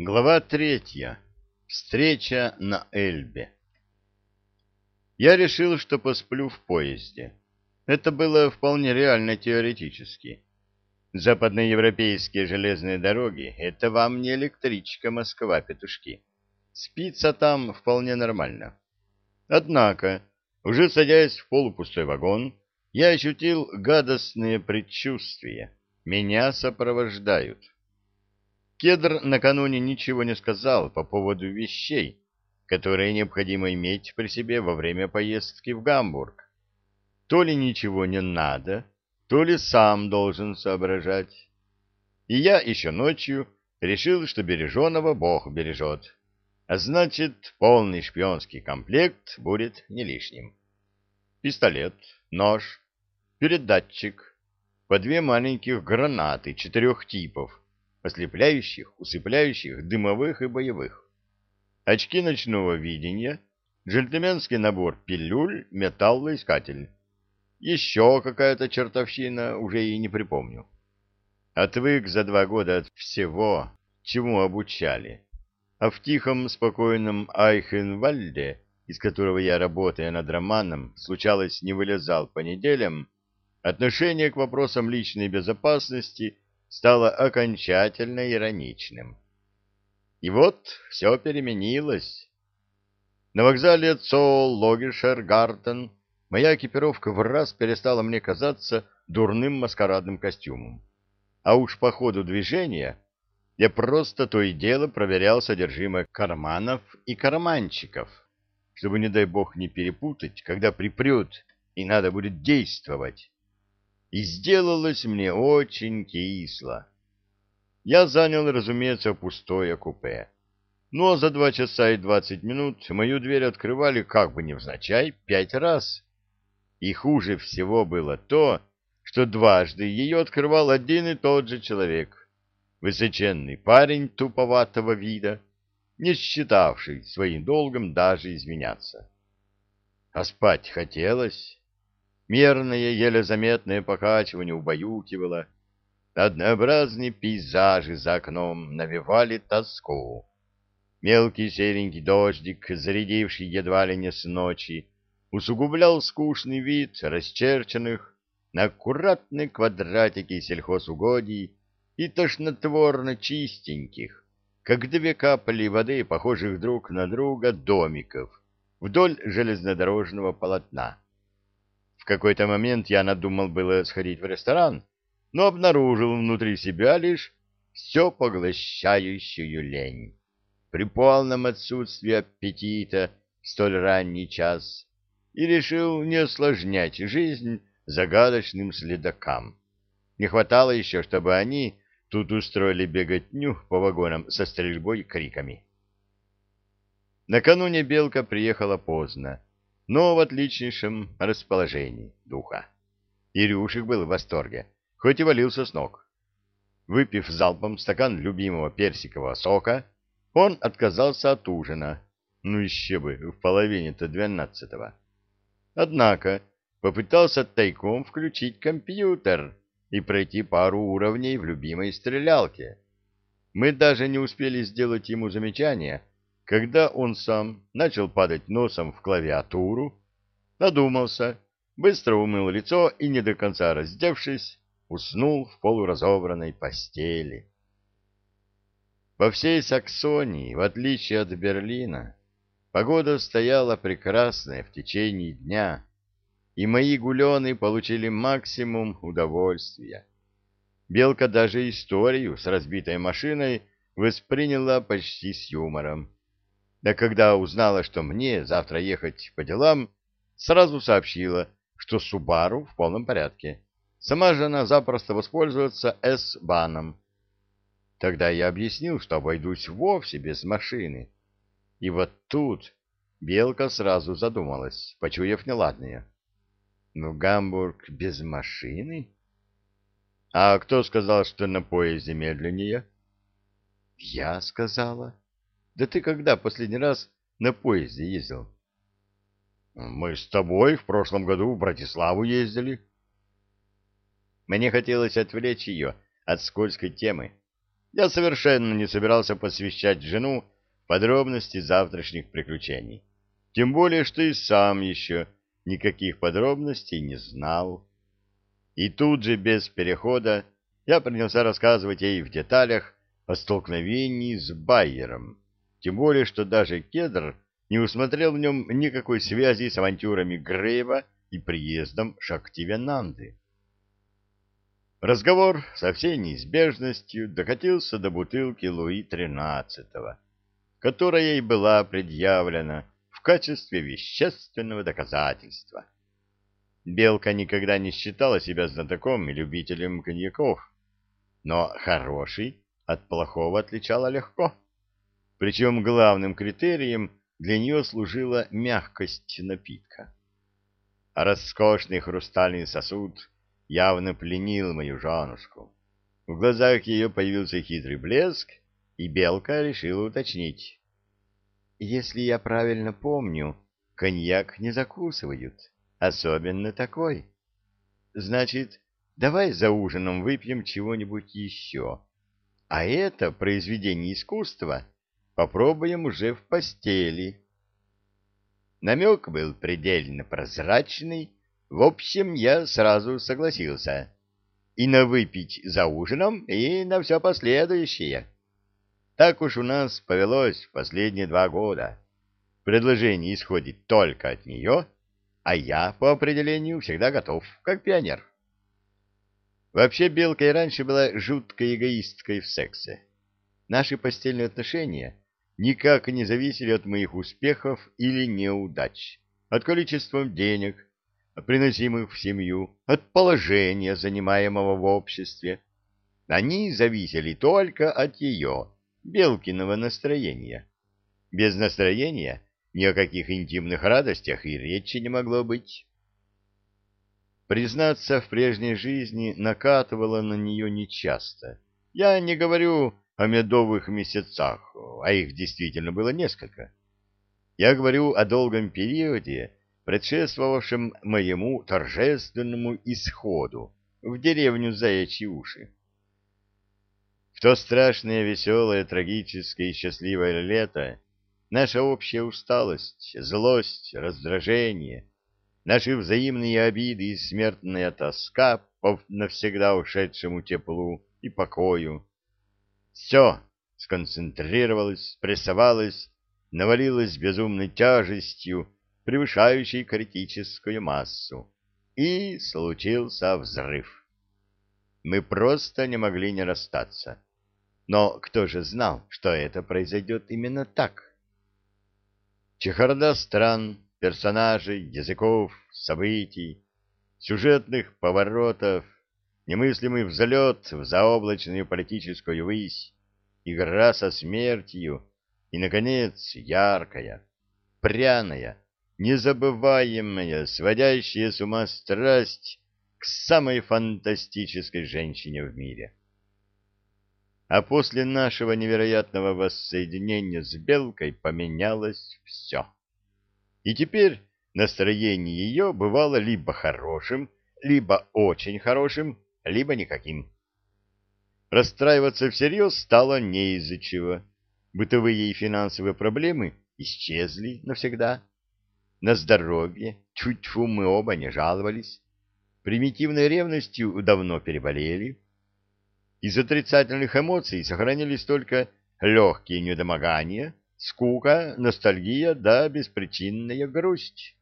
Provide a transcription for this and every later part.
Глава третья. Встреча на Эльбе. Я решил, что посплю в поезде. Это было вполне реально теоретически. Западноевропейские железные дороги — это вам не электричка Москва-Петушки. Спится там вполне нормально. Однако, уже садясь в полупустой вагон, я ощутил гадостные предчувствия. Меня сопровождают. Кедр накануне ничего не сказал по поводу вещей, которые необходимо иметь при себе во время поездки в Гамбург. То ли ничего не надо, то ли сам должен соображать. И я еще ночью решил, что береженого Бог бережет. А значит, полный шпионский комплект будет не лишним. Пистолет, нож, передатчик, по две маленьких гранаты четырех типов, ослепляющих, усыпляющих, дымовых и боевых. Очки ночного видения, джентльменский набор пилюль, металлоискатель. Еще какая-то чертовщина, уже и не припомню. Отвык за два года от всего, чему обучали. А в тихом, спокойном Айхенвальде, из которого я, работая над романом, случалось не вылезал по неделям, отношение к вопросам личной безопасности – стало окончательно ироничным. И вот все переменилось. На вокзале Цол Логишер-Гартен моя экипировка в раз перестала мне казаться дурным маскарадным костюмом. А уж по ходу движения я просто то и дело проверял содержимое карманов и карманчиков, чтобы, не дай бог, не перепутать, когда припрет и надо будет действовать и сделалось мне очень кисло. Я занял, разумеется, пустое купе. Но за два часа и двадцать минут мою дверь открывали как бы невзначай пять раз. И хуже всего было то, что дважды ее открывал один и тот же человек. Высоченный парень туповатого вида, не считавший своим долгом даже извиняться. А спать хотелось. Мерное, еле заметное покачивание убаюкивало. Однообразные пейзажи за окном навевали тоску. Мелкий серенький дождик, зарядивший едва ли не с ночи, усугублял скучный вид расчерченных на аккуратные квадратики сельхозугодий и тошнотворно чистеньких, как две капли воды, похожих друг на друга, домиков вдоль железнодорожного полотна какой-то момент я надумал было сходить в ресторан, но обнаружил внутри себя лишь все поглощающую лень. При полном отсутствии аппетита в столь ранний час и решил не осложнять жизнь загадочным следакам. Не хватало еще, чтобы они тут устроили беготню по вагонам со стрельбой и криками. Накануне Белка приехала поздно но в отличнейшем расположении духа. Ирюшек был в восторге, хоть и валился с ног. Выпив залпом стакан любимого персикового сока, он отказался от ужина. Ну еще бы, в половине-то двенадцатого. Однако попытался тайком включить компьютер и пройти пару уровней в любимой стрелялке. Мы даже не успели сделать ему замечания, когда он сам начал падать носом в клавиатуру, надумался, быстро умыл лицо и, не до конца раздевшись, уснул в полуразобранной постели. Во всей Саксонии, в отличие от Берлина, погода стояла прекрасная в течение дня, и мои гулены получили максимум удовольствия. Белка даже историю с разбитой машиной восприняла почти с юмором а когда узнала, что мне завтра ехать по делам, сразу сообщила, что Субару в полном порядке. Сама же она запросто воспользуется С-баном. Тогда я объяснил, что обойдусь вовсе без машины. И вот тут Белка сразу задумалась, почуяв неладное. Ну, Гамбург без машины? А кто сказал, что на поезде медленнее? Я сказала. Да ты когда последний раз на поезде ездил? Мы с тобой в прошлом году в Братиславу ездили. Мне хотелось отвлечь ее от скользкой темы. я совершенно не собирался посвящать жену подробности завтрашних приключений. Тем более, что и сам еще никаких подробностей не знал. И тут же, без перехода, я принялся рассказывать ей в деталях о столкновении с Байером, тем более, что даже Кедр не усмотрел в нем никакой связи с авантюрами Грейва и приездом Шактивенанды. Разговор со всей неизбежностью докатился до бутылки Луи XIII, которая и была предъявлена в качестве вещественного доказательства. Белка никогда не считала себя знатоком и любителем коньяков, но хороший от плохого отличала легко. Причем главным критерием для нее служила мягкость напитка. Роскошный хрустальный сосуд явно пленил мою женушку. В глазах ее появился хитрый блеск, и Белка решила уточнить. «Если я правильно помню, коньяк не закусывают, особенно такой. Значит, давай за ужином выпьем чего-нибудь еще. А это произведение искусства попробуем уже в постели». Намек был предельно прозрачный, в общем, я сразу согласился. И на выпить за ужином, и на все последующее. Так уж у нас повелось последние два года. Предложение исходит только от нее, а я, по определению, всегда готов, как пионер. Вообще, Белка и раньше была жуткой эгоисткой в сексе. Наши постельные отношения никак не зависели от моих успехов или неудач, от количества денег, приносимых в семью, от положения, занимаемого в обществе. Они зависели только от ее, Белкиного настроения. Без настроения ни о каких интимных радостях и речи не могло быть. Признаться, в прежней жизни накатывало на нее нечасто. Я не говорю о медовых месяцах, а их действительно было несколько. Я говорю о долгом периоде, предшествовавшем моему торжественному исходу в деревню Заячьи уши. В то страшное, веселое, трагическое и счастливое лето наша общая усталость, злость, раздражение, наши взаимные обиды и смертная тоска по навсегда ушедшему теплу и покою. Все сконцентрировалось, прессовалось, навалилось безумной тяжестью превышающий критическую массу, и случился взрыв. Мы просто не могли не расстаться. Но кто же знал, что это произойдет именно так? Чехарда стран, персонажей, языков, событий, сюжетных поворотов, немыслимый взлет в заоблачную политическую высь, игра со смертью и, наконец, яркая, пряная, незабываемая, сводящая с ума страсть к самой фантастической женщине в мире. А после нашего невероятного воссоединения с Белкой поменялось все. И теперь настроение ее бывало либо хорошим, либо очень хорошим, либо никаким. Расстраиваться всерьез стало не из-за чего. Бытовые и финансовые проблемы исчезли навсегда. На здоровье, чуть-чуть мы оба не жаловались. Примитивной ревностью давно переболели. Из отрицательных эмоций сохранились только легкие недомогания, скука, ностальгия да беспричинная грусть.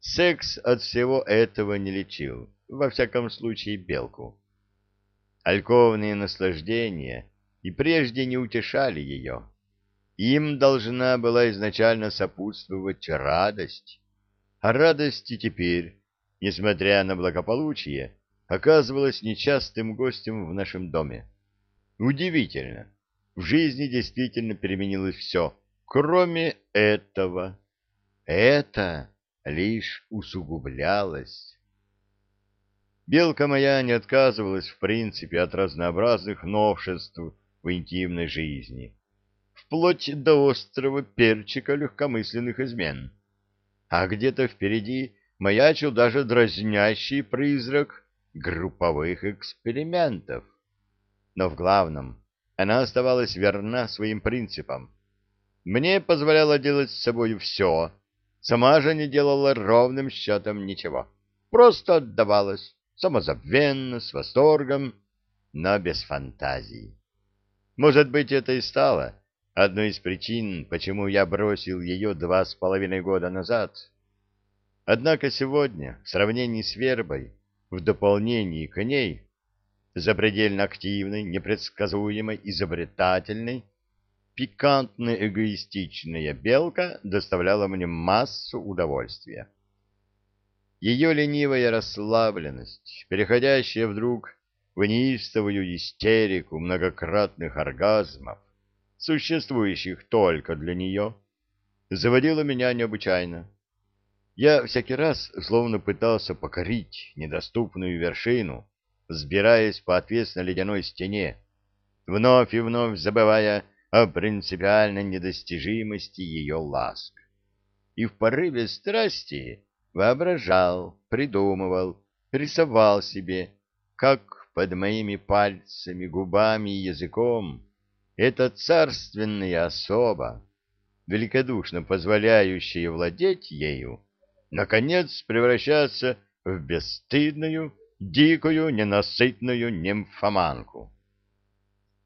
Секс от всего этого не лечил, во всяком случае белку. Альковные наслаждения и прежде не утешали ее. Им должна была изначально сопутствовать радость. А радость и теперь, несмотря на благополучие, оказывалась нечастым гостем в нашем доме. Удивительно, в жизни действительно переменилось все, кроме этого. Это лишь усугублялось. Белка моя не отказывалась в принципе от разнообразных новшеств в интимной жизни вплоть до острого перчика легкомысленных измен. А где-то впереди маячил даже дразнящий призрак групповых экспериментов. Но в главном она оставалась верна своим принципам. Мне позволяла делать с собой все, сама же не делала ровным счетом ничего. Просто отдавалась, самозабвенно, с восторгом, но без фантазии. Может быть, это и стало одной из причин, почему я бросил ее два с половиной года назад. Однако сегодня, в сравнении с Вербой, в дополнении к ней, запредельно активной, непредсказуемой, изобретательной, пикантно-эгоистичная белка доставляла мне массу удовольствия. Ее ленивая расслабленность, переходящая вдруг в неистовую истерику многократных оргазмов, существующих только для нее, заводила меня необычайно. Я всякий раз словно пытался покорить недоступную вершину, взбираясь по отвесно ледяной стене, вновь и вновь забывая о принципиальной недостижимости ее ласк. И в порыве страсти воображал, придумывал, рисовал себе, как под моими пальцами, губами и языком эта царственная особа, великодушно позволяющая владеть ею, наконец превращаться в бесстыдную, дикую, ненасытную нимфоманку.